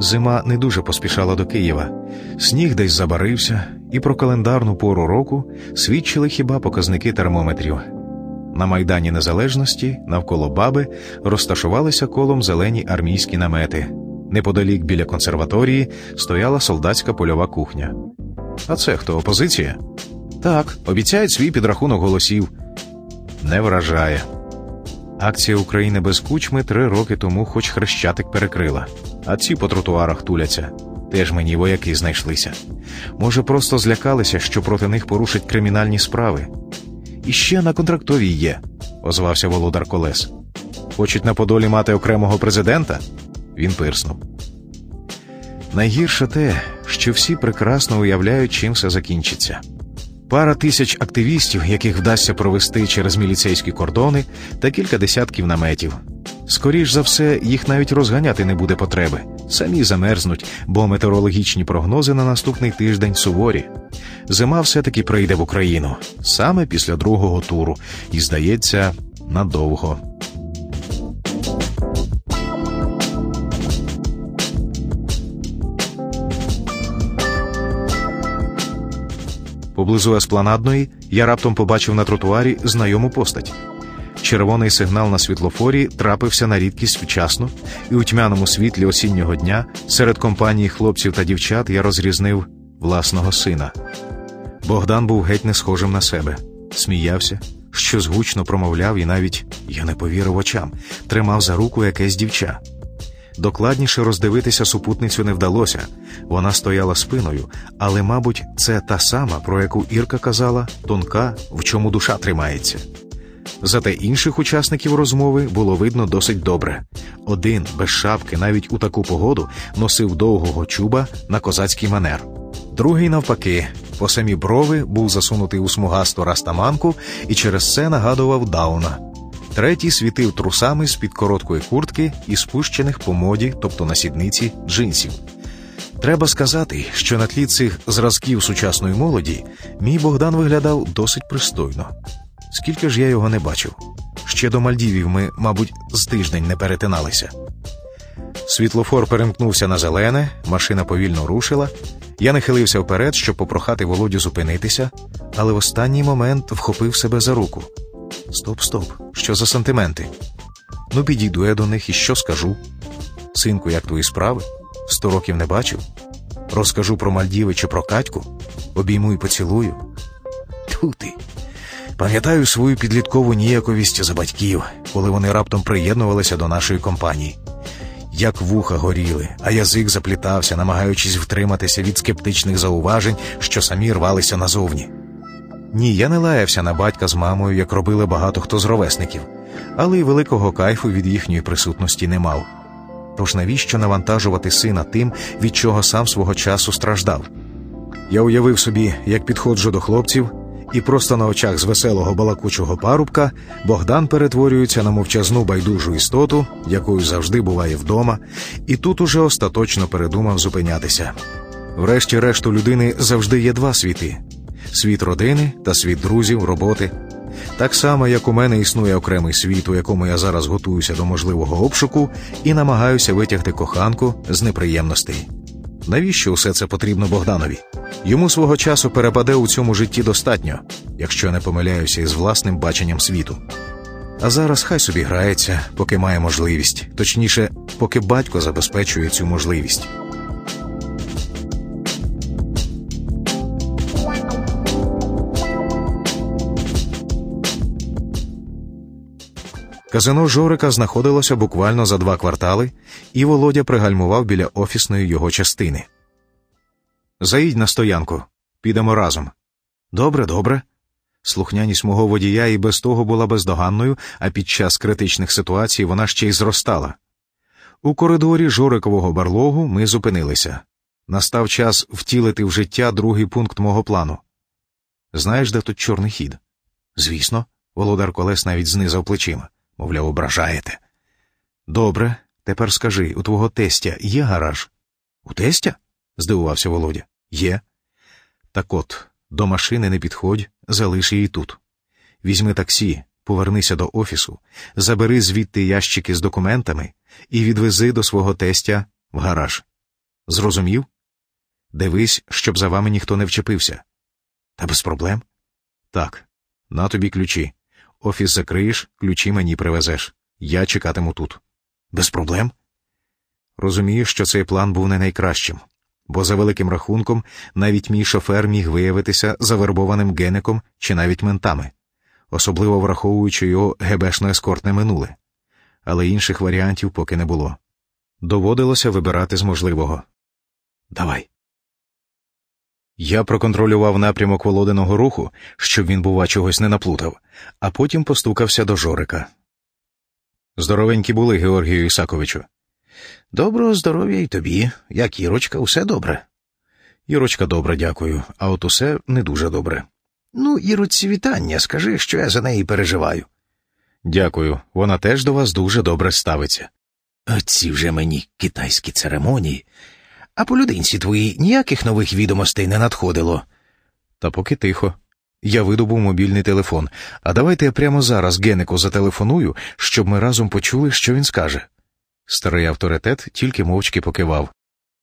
Зима не дуже поспішала до Києва. Сніг десь забарився, і про календарну пору року свідчили хіба показники термометрів. На Майдані Незалежності навколо баби розташувалися колом зелені армійські намети. Неподалік біля консерваторії стояла солдатська польова кухня. А це хто опозиція? Так, обіцяють свій підрахунок голосів. Не вражає. Акція України без кучми три роки тому хоч хрещатик перекрила, а ці по тротуарах туляться. Теж мені вояки знайшлися. Може, просто злякалися, що проти них порушать кримінальні справи. І ще на контрактовій є, озвався володар Колес. Хочуть на Подолі мати окремого президента? Він пирснув. Найгірше те, що всі прекрасно уявляють, чим все закінчиться. Пара тисяч активістів, яких вдасться провести через міліцейські кордони, та кілька десятків наметів. Скоріш за все, їх навіть розганяти не буде потреби. Самі замерзнуть, бо метеорологічні прогнози на наступний тиждень суворі. Зима все-таки прийде в Україну саме після другого туру, і, здається, надовго. Поблизу еспланадної я раптом побачив на тротуарі знайому постать. Червоний сигнал на світлофорі трапився на рідкість вчасно, і у тьмяному світлі осіннього дня серед компанії хлопців та дівчат я розрізнив власного сина. Богдан був геть не схожим на себе, сміявся, щось гучно промовляв, і навіть я не повірив очам, тримав за руку якесь дівча. Докладніше роздивитися супутницю не вдалося. Вона стояла спиною, але, мабуть, це та сама, про яку Ірка казала, тонка, в чому душа тримається. Зате інших учасників розмови було видно досить добре. Один без шапки, навіть у таку погоду, носив довгого чуба на козацький манер. Другий, навпаки, по самі брови був засунутий у смугасту растаманку і через це нагадував дауна. Третій світив трусами з-під короткої куртки і спущених по моді, тобто на сідниці, джинсів. Треба сказати, що на тлі цих зразків сучасної молоді мій Богдан виглядав досить пристойно. Скільки ж я його не бачив. Ще до Мальдівів ми, мабуть, з тиждень не перетиналися. Світлофор перемкнувся на зелене, машина повільно рушила. Я нахилився вперед, щоб попрохати Володю зупинитися, але в останній момент вхопив себе за руку. Стоп, стоп, що за сантименти? Ну, підійду я до них і що скажу? Синку, як твої справи? Сто років не бачив. Розкажу про Мальдіви чи про Катьку, обійму і поцілую. Тьфу ти. Пам'ятаю свою підліткову ніяковість за батьків, коли вони раптом приєднувалися до нашої компанії. Як вуха горіли, а язик заплітався, намагаючись втриматися від скептичних зауважень, що самі рвалися назовні. Ні, я не лаявся на батька з мамою, як робили багато хто з ровесників, але й великого кайфу від їхньої присутності не мав. Тож навіщо навантажувати сина тим, від чого сам свого часу страждав? Я уявив собі, як підходжу до хлопців, і просто на очах з веселого балакучого парубка Богдан перетворюється на мовчазну байдужу істоту, якою завжди буває вдома, і тут уже остаточно передумав зупинятися. Врешті-решт у людини завжди є два світи світ родини та світ друзів, роботи. Так само, як у мене існує окремий світ, у якому я зараз готуюся до можливого обшуку і намагаюся витягти коханку з неприємностей. Навіщо усе це потрібно Богданові? Йому свого часу перепаде у цьому житті достатньо, якщо не помиляюся із власним баченням світу. А зараз хай собі грається, поки має можливість, точніше, поки батько забезпечує цю можливість. Казино Жорика знаходилося буквально за два квартали, і Володя пригальмував біля офісної його частини. Заїдь на стоянку, підемо разом. Добре, добре. Слухняність мого водія і без того була бездоганною, а під час критичних ситуацій вона ще й зростала. У коридорі Жорикового барлогу ми зупинилися. Настав час втілити в життя другий пункт мого плану. Знаєш, де тут чорний хід? Звісно, володар колес навіть знизав плечима мовляв, ображаєте. Добре, тепер скажи у твого тестя є гараж? У тестя? здивувався Володя. Є. Так от, до машини не підходь, залиш її тут. Візьми таксі, повернися до офісу, забери звідти ящики з документами і відвези до свого тестя в гараж. Зрозумів? Дивись, щоб за вами ніхто не вчепився. Та без проблем? Так, на тобі ключі. Офіс закриєш, ключі мені привезеш. Я чекатиму тут. Без проблем? Розумію, що цей план був не найкращим, бо за великим рахунком навіть мій шофер міг виявитися завербованим геником чи навіть ментами, особливо враховуючи його гебешно ескортне минуле. Але інших варіантів поки не було. Доводилося вибирати з можливого. Давай. Я проконтролював напрямок володиного руху, щоб він, бува, чогось не наплутав, а потім постукався до Жорика. Здоровенькі були, Георгію Ісаковичу. Доброго здоров'я й тобі, як Ірочка, усе добре. Ірочка добре, дякую, а от усе не дуже добре. Ну, Іроці, вітання, скажи, що я за неї переживаю. Дякую, вона теж до вас дуже добре ставиться. Оці вже мені китайські церемонії. А по людинці твоїй ніяких нових відомостей не надходило. Та поки тихо. Я видобув мобільний телефон, а давайте я прямо зараз Генику зателефоную, щоб ми разом почули, що він скаже. Старий авторитет тільки мовчки покивав.